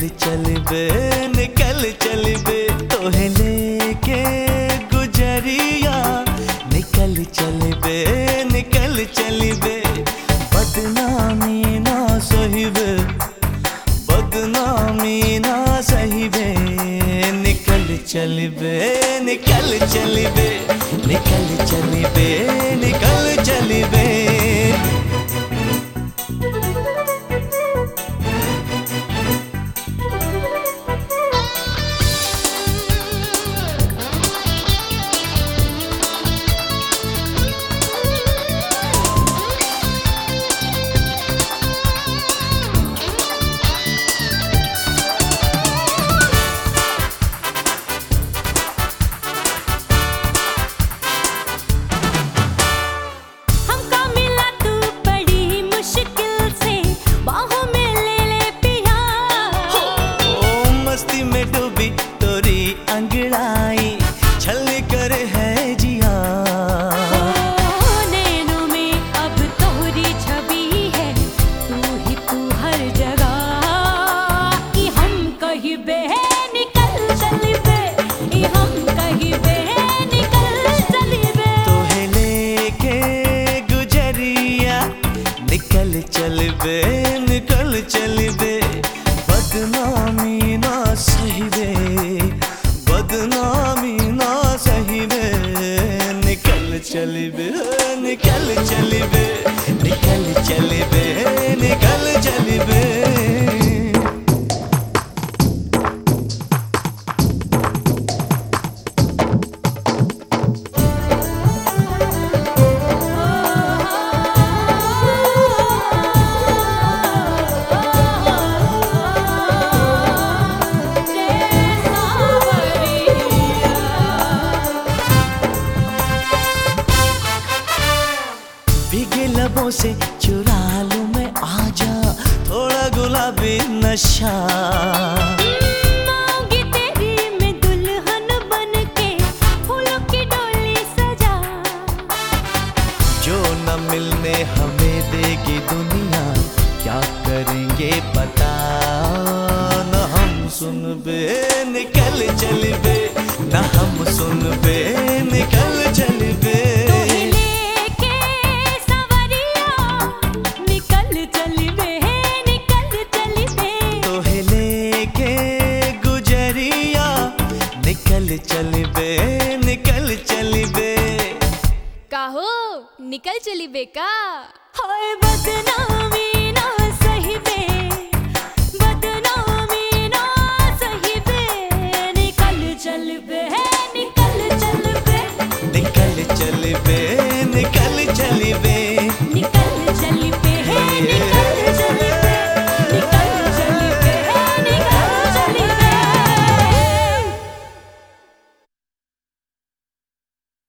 निकल चल बे, निकल, चल बे। तोहे लेके गुजरिया। निकल, चल बे, निकल, चल बे। बदनामी ना सहिबे, बदनामी ना सहिबे। निकल, चल बे, निकल, चल बे। निकल, चल बे। चल बे भीगे लबों से चुरा लूँ मैं आजा थोड़ा गुलाबी नशा। मांगी तेरी मैं दुल्हन बनके फूलों की डोली सजा। जो न मिलने हमें देगी दुनिया क्या करेंगे पता? न हम सुन बे निकल चल बे न हम सुन बे निकल निकल चल बे निकल चल बे। काहो निकल चली बेका हाय बदनामी ना सही बे। बदनामी ना सही बे। निकल चल बे निकल चल बे। निकल चल बे।